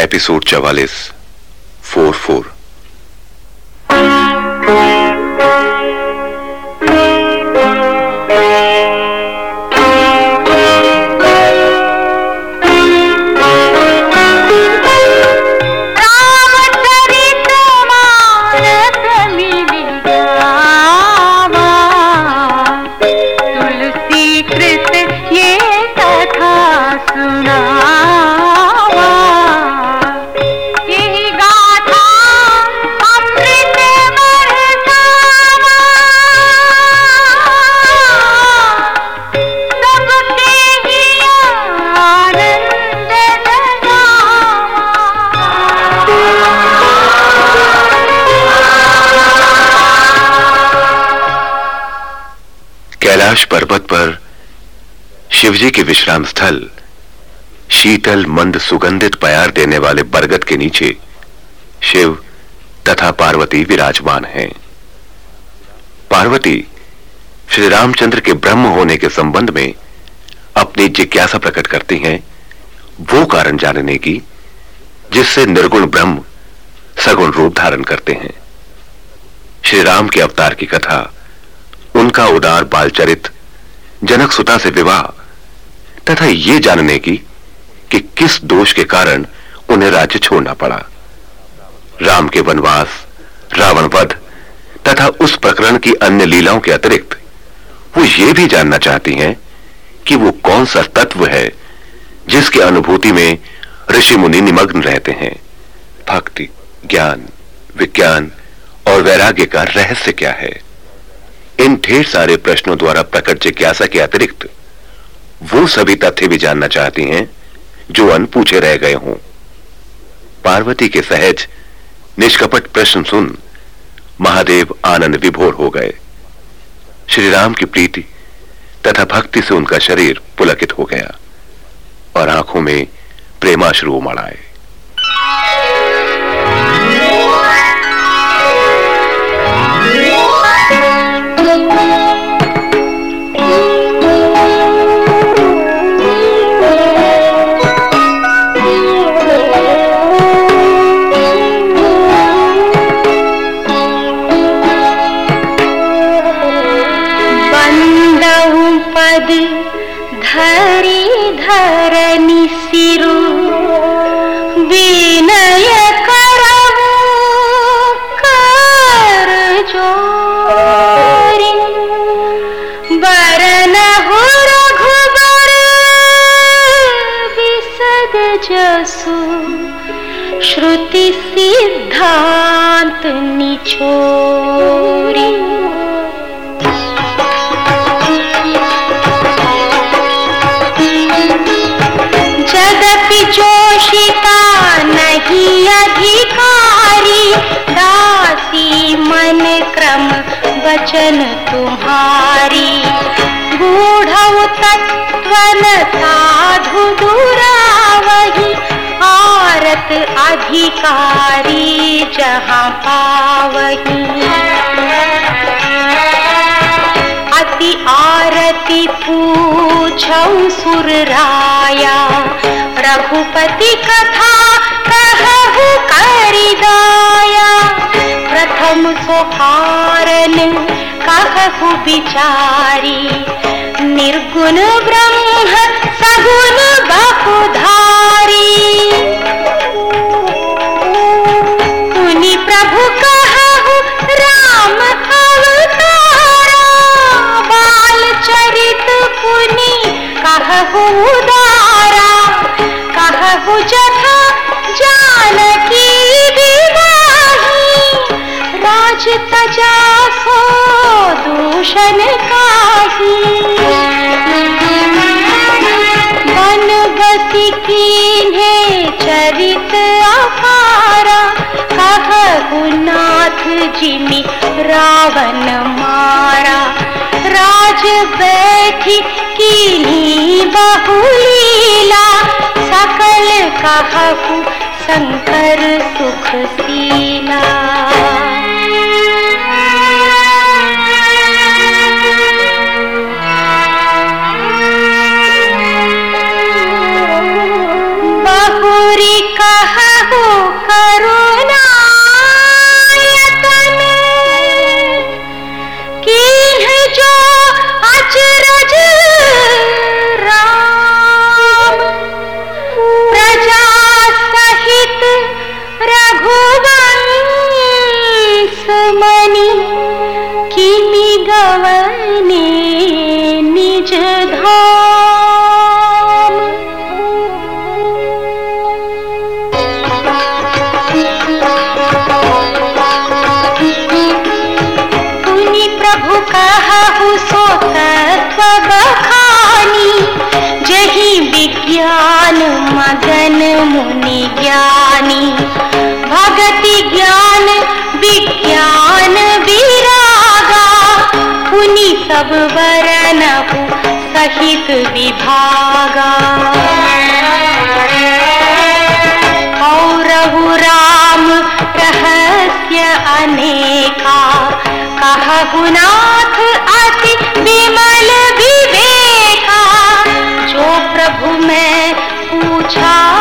Episode चवालीस four four. पर शिवजी के विश्राम स्थल शीतल मंद सुगंधित प्यार देने वाले बरगद के नीचे शिव तथा पार्वती विराजमान हैं। पार्वती श्री रामचंद्र के ब्रह्म होने के संबंध में अपनी जिज्ञासा प्रकट करती हैं, वो कारण जानने की जिससे निर्गुण ब्रह्म सगुण रूप धारण करते हैं। श्री राम के अवतार की कथा, उनका उदार बालचरित जनक सुता से विवाह, तथा ये जानने की कि किस दोष के कारण उन्हें राज्य छोड़ना पड़ा। राम के वनवास, रावण वध, तथा उस प्रकरण की अन्य लीलाओं के अतिरिक्त, वो ये भी जानना चाहती हैं कि वो कौन सा तत्व है जिसके अनुभूति में ऋषि मुनि निमग्न रहते हैं। भक्ति, ज्ञान, विज्ञान और वैराग्य का रहस्य क्या है? ढेर सारे प्रश्नों द्वारा प्रकट जिज्ञासा के अतिरिक्त, वो सभी तथ्य भी जानना चाहती हैं, जो अन पूछे रह गए हों। पार्वती के सहज, निष्कपट प्रश्न सुन, महादेव आनंद विभोर हो गए। श्री राम की प्रीति तथा भक्ति से उनका शरीर पुलकित हो गया और आँखों में प्रेमाश्रु उमड़ आए। वचन तुम्हारी गूढ़ तत्वन साधु दुरावही, आरत अधिकारी जहाँ पावही। अति आरती पूछौ सुर राया रघुपति कथा कहु करिदाया। प्रथम सोहारन विचारी निर्गुण ब्रह्म जिमि रावण मारा। राज बैठी कीन्ही बहुलीला। सकल कहु शंकर सुख सीला। ध्यान मगन मुनि ज्ञानी। भगति ज्ञान, विज्ञान विरागा। पुनि सब वरण सहित विभागा। राम रहस्य अनेका। कहु नाथ अति विमल मैं पूछा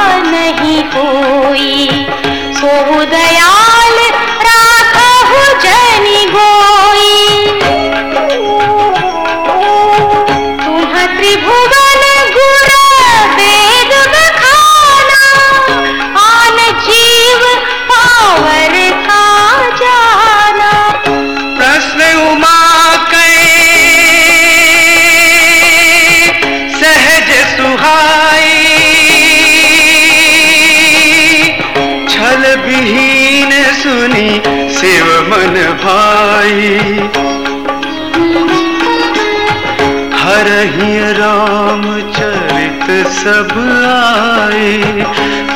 हरहि राम चरित सब आए।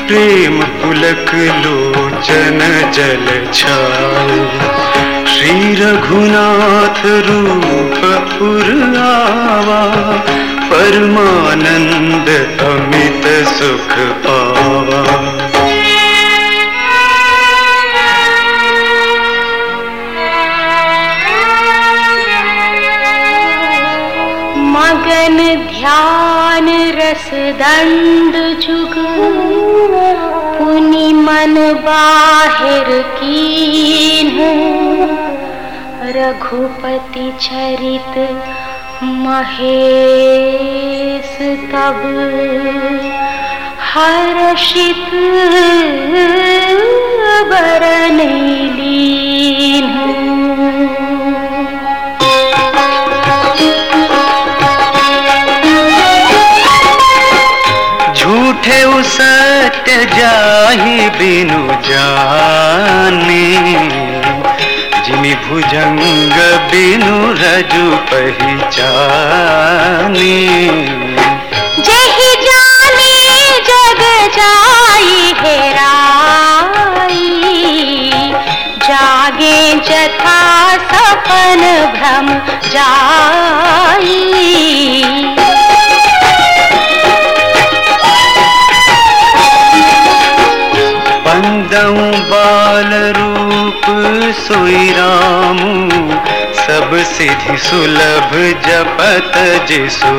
प्रेम पुलक लोचन जल छाए। श्री रघुनाथ रूप पुरावा परमानंद अमित सुख पावा दंड जुग पुनि मन बाहिर कीन रघुपति चरित महेश तब। हर्षित बिनु जाने जिमि भुजंग बिनु रजु पहचाने। जहि जाने, जग जाई हेराई जागे जथा सपन भ्रम जाई। सिद्धि सुलभ जपत जिसु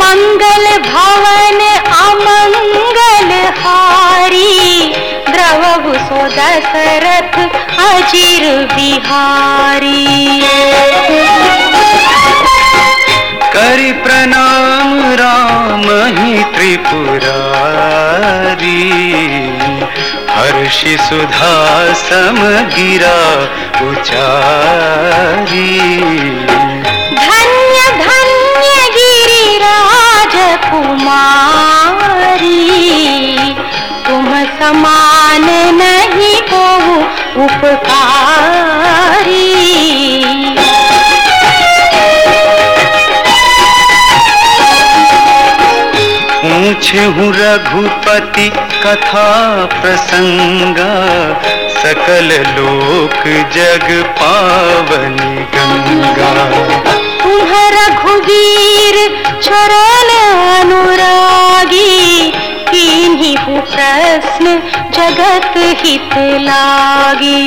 मंगल भवन अमंगल हारी द्रवहु सो दशरथ अजिर बिहारी। करि प्रणाम राम ही त्रिपुरारी हर्षि सुधा सम गिरा उचारी धन्य धन्य गिरिराज कुमारी। तुम समान नहीं को उपकारी। पूछे हूँ रघुपति कथा प्रसंगा। सकल लोक जग पावन गंगा। तुम्ह रघुवीर चरण अनुरागी, किन्हीं हु प्रश्न जगत हित लागी।